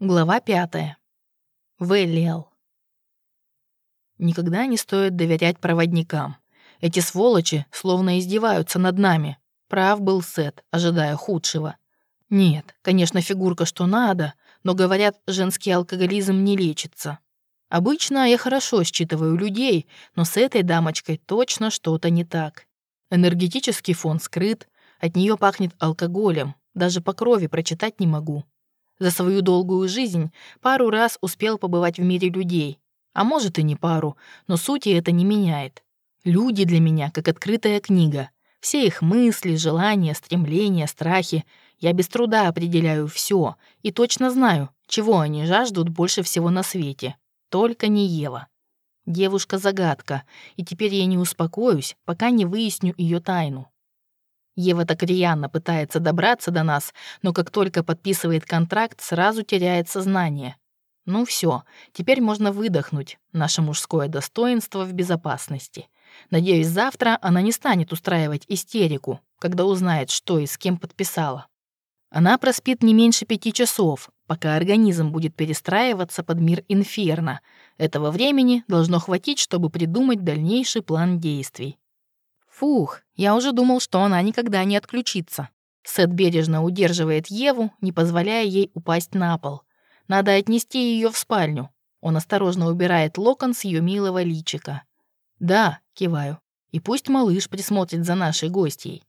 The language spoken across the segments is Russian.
Глава пятая. Вэллиал. Никогда не стоит доверять проводникам. Эти сволочи словно издеваются над нами. Прав был Сет, ожидая худшего. Нет, конечно, фигурка что надо, но, говорят, женский алкоголизм не лечится. Обычно я хорошо считываю людей, но с этой дамочкой точно что-то не так. Энергетический фон скрыт, от нее пахнет алкоголем, даже по крови прочитать не могу. За свою долгую жизнь пару раз успел побывать в мире людей. А может и не пару, но сути это не меняет. Люди для меня как открытая книга. Все их мысли, желания, стремления, страхи. Я без труда определяю все и точно знаю, чего они жаждут больше всего на свете. Только не Ева. Девушка-загадка, и теперь я не успокоюсь, пока не выясню ее тайну. Ева так рьяно пытается добраться до нас, но как только подписывает контракт, сразу теряет сознание. Ну все, теперь можно выдохнуть. Наше мужское достоинство в безопасности. Надеюсь, завтра она не станет устраивать истерику, когда узнает, что и с кем подписала. Она проспит не меньше пяти часов, пока организм будет перестраиваться под мир инферно. Этого времени должно хватить, чтобы придумать дальнейший план действий. Фух, я уже думал, что она никогда не отключится. Сет бережно удерживает Еву, не позволяя ей упасть на пол. Надо отнести ее в спальню. Он осторожно убирает локон с ее милого личика. «Да», — киваю, — «и пусть малыш присмотрит за нашей гостьей».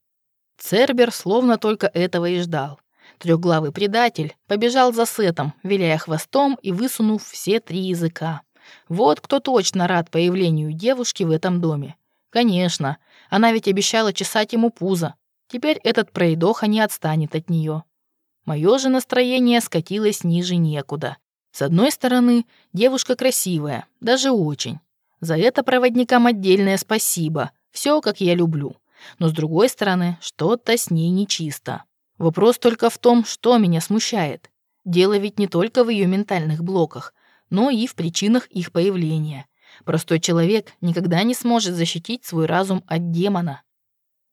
Цербер словно только этого и ждал. Трехглавый предатель побежал за Сетом, виляя хвостом и высунув все три языка. Вот кто точно рад появлению девушки в этом доме. Конечно, она ведь обещала чесать ему пузо. Теперь этот проедоха не отстанет от нее. Мое же настроение скатилось ниже некуда. С одной стороны, девушка красивая, даже очень. За это проводникам отдельное спасибо. Все, как я люблю. Но с другой стороны, что-то с ней нечисто. Вопрос только в том, что меня смущает. Дело ведь не только в ее ментальных блоках, но и в причинах их появления. Простой человек никогда не сможет защитить свой разум от демона.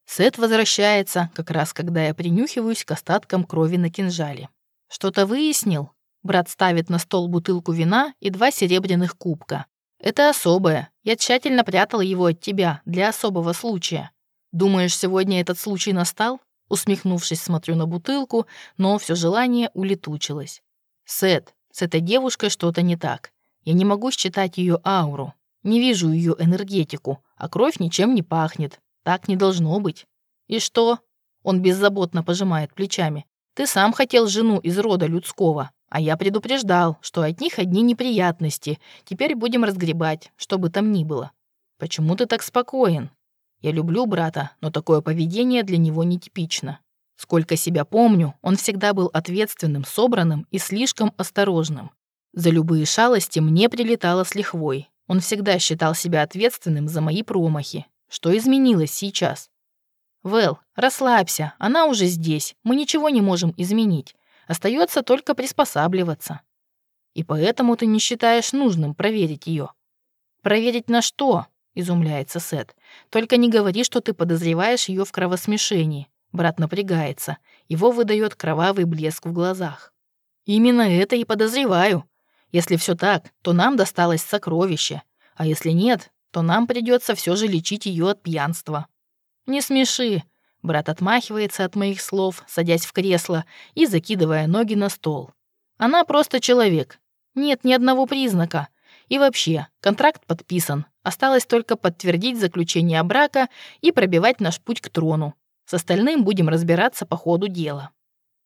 Сет возвращается, как раз когда я принюхиваюсь к остаткам крови на кинжале. Что-то выяснил? Брат ставит на стол бутылку вина и два серебряных кубка. Это особое. Я тщательно прятал его от тебя для особого случая. Думаешь, сегодня этот случай настал? Усмехнувшись, смотрю на бутылку, но все желание улетучилось. Сет, с этой девушкой что-то не так. Я не могу считать ее ауру. Не вижу ее энергетику, а кровь ничем не пахнет. Так не должно быть. И что? Он беззаботно пожимает плечами. Ты сам хотел жену из рода людского, а я предупреждал, что от них одни неприятности. Теперь будем разгребать, что бы там ни было. Почему ты так спокоен? Я люблю брата, но такое поведение для него нетипично. Сколько себя помню, он всегда был ответственным, собранным и слишком осторожным. За любые шалости мне прилетало с лихвой. Он всегда считал себя ответственным за мои промахи. Что изменилось сейчас? Вэл, расслабься, она уже здесь. Мы ничего не можем изменить. Остается только приспосабливаться. И поэтому ты не считаешь нужным проверить ее. Проверить на что? изумляется Сет. Только не говори, что ты подозреваешь ее в кровосмешении. Брат напрягается. Его выдает кровавый блеск в глазах. Именно это и подозреваю. Если все так, то нам досталось сокровище, а если нет, то нам придется все же лечить ее от пьянства. Не смеши. Брат отмахивается от моих слов, садясь в кресло и закидывая ноги на стол. Она просто человек. Нет ни одного признака. И вообще, контракт подписан. Осталось только подтвердить заключение брака и пробивать наш путь к трону. С остальным будем разбираться по ходу дела.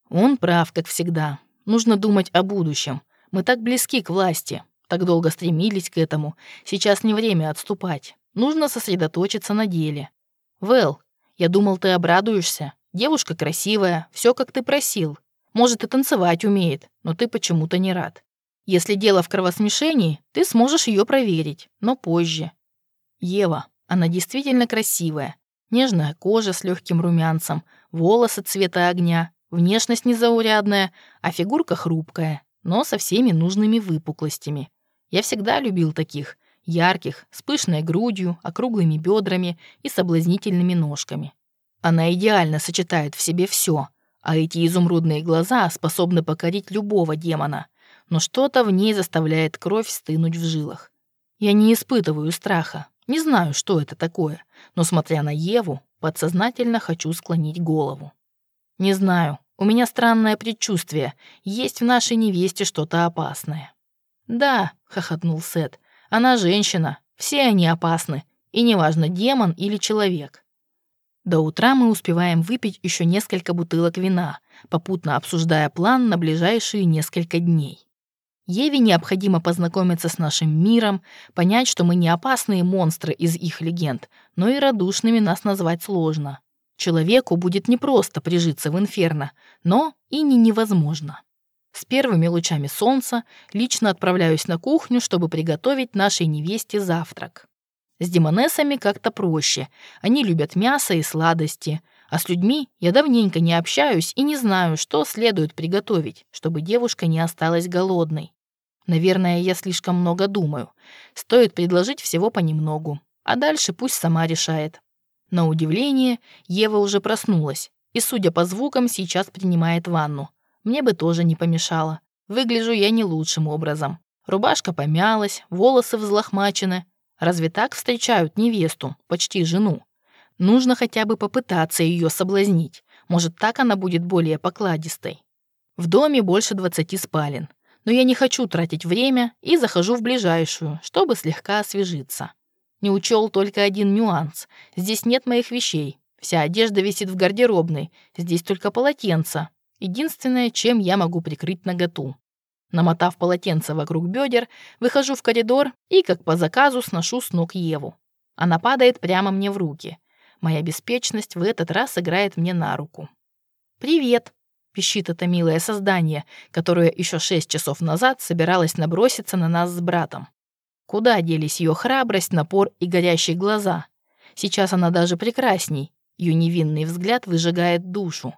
Он прав, как всегда. Нужно думать о будущем. Мы так близки к власти, так долго стремились к этому. Сейчас не время отступать. Нужно сосредоточиться на деле. Вэл, я думал, ты обрадуешься. Девушка красивая, все как ты просил. Может, и танцевать умеет, но ты почему-то не рад. Если дело в кровосмешении, ты сможешь ее проверить, но позже. Ева, она действительно красивая. Нежная кожа с легким румянцем, волосы цвета огня, внешность незаурядная, а фигурка хрупкая но со всеми нужными выпуклостями. Я всегда любил таких, ярких, с пышной грудью, округлыми бедрами и соблазнительными ножками. Она идеально сочетает в себе все, а эти изумрудные глаза способны покорить любого демона. но что-то в ней заставляет кровь стынуть в жилах. Я не испытываю страха, не знаю, что это такое, но, смотря на Еву, подсознательно хочу склонить голову. Не знаю, у меня странное предчувствие, есть в нашей невесте что-то опасное. «Да», — хохотнул Сет, — «она женщина, все они опасны, и неважно, демон или человек». До утра мы успеваем выпить еще несколько бутылок вина, попутно обсуждая план на ближайшие несколько дней. Еве необходимо познакомиться с нашим миром, понять, что мы не опасные монстры из их легенд, но и радушными нас назвать сложно. Человеку будет непросто прижиться в инферно, но и не невозможно. С первыми лучами солнца лично отправляюсь на кухню, чтобы приготовить нашей невесте завтрак. С демонессами как-то проще. Они любят мясо и сладости. А с людьми я давненько не общаюсь и не знаю, что следует приготовить, чтобы девушка не осталась голодной. Наверное, я слишком много думаю. Стоит предложить всего понемногу, а дальше пусть сама решает. На удивление, Ева уже проснулась и, судя по звукам, сейчас принимает ванну. Мне бы тоже не помешало. Выгляжу я не лучшим образом. Рубашка помялась, волосы взлохмачены. Разве так встречают невесту, почти жену? Нужно хотя бы попытаться ее соблазнить. Может, так она будет более покладистой. В доме больше 20 спален но я не хочу тратить время и захожу в ближайшую, чтобы слегка освежиться. Не учел только один нюанс. Здесь нет моих вещей. Вся одежда висит в гардеробной. Здесь только полотенце. Единственное, чем я могу прикрыть наготу. Намотав полотенце вокруг бедер, выхожу в коридор и, как по заказу, сношу с ног Еву. Она падает прямо мне в руки. Моя беспечность в этот раз играет мне на руку. «Привет!» пищит это милое создание, которое еще шесть часов назад собиралось наброситься на нас с братом. Куда делись ее храбрость, напор и горящие глаза? Сейчас она даже прекрасней. Ее невинный взгляд выжигает душу.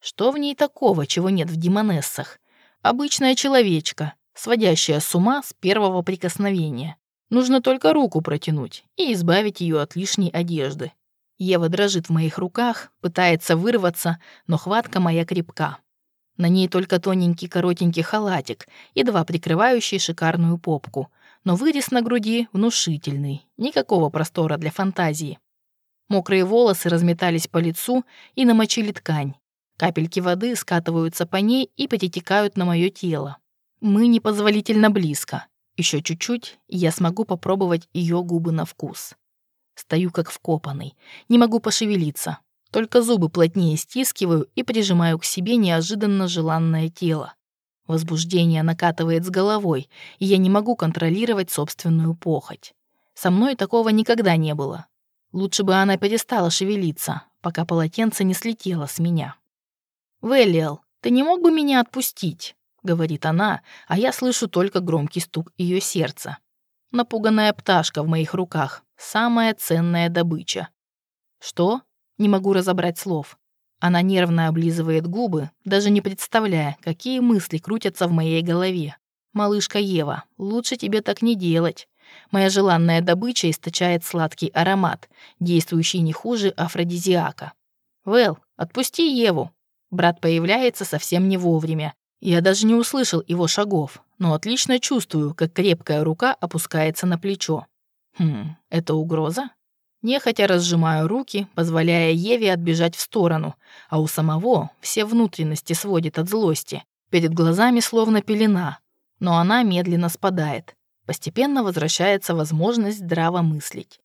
Что в ней такого, чего нет в демонессах? Обычная человечка, сводящая с ума с первого прикосновения. Нужно только руку протянуть и избавить ее от лишней одежды. Ева дрожит в моих руках, пытается вырваться, но хватка моя крепка. На ней только тоненький коротенький халатик, едва прикрывающий шикарную попку, но вырез на груди внушительный, никакого простора для фантазии. Мокрые волосы разметались по лицу и намочили ткань. Капельки воды скатываются по ней и перетекают на мое тело. Мы непозволительно близко. Еще чуть-чуть, и я смогу попробовать ее губы на вкус. Стою как вкопанный, не могу пошевелиться, только зубы плотнее стискиваю и прижимаю к себе неожиданно желанное тело. Возбуждение накатывает с головой, и я не могу контролировать собственную похоть. Со мной такого никогда не было. Лучше бы она перестала шевелиться, пока полотенце не слетело с меня. «Веллиал, ты не мог бы меня отпустить?» — говорит она, а я слышу только громкий стук ее сердца. Напуганная пташка в моих руках — самая ценная добыча. «Что?» Не могу разобрать слов. Она нервно облизывает губы, даже не представляя, какие мысли крутятся в моей голове. «Малышка Ева, лучше тебе так не делать. Моя желанная добыча источает сладкий аромат, действующий не хуже афродизиака. Вэл, отпусти Еву». Брат появляется совсем не вовремя. Я даже не услышал его шагов, но отлично чувствую, как крепкая рука опускается на плечо. Хм, это угроза? Нехотя разжимаю руки, позволяя Еве отбежать в сторону, а у самого все внутренности сводит от злости. Перед глазами словно пелена, но она медленно спадает. Постепенно возвращается возможность здраво мыслить.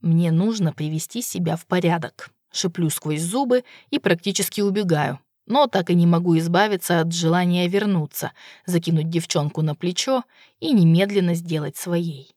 Мне нужно привести себя в порядок. Шиплю сквозь зубы и практически убегаю. Но так и не могу избавиться от желания вернуться, закинуть девчонку на плечо и немедленно сделать своей.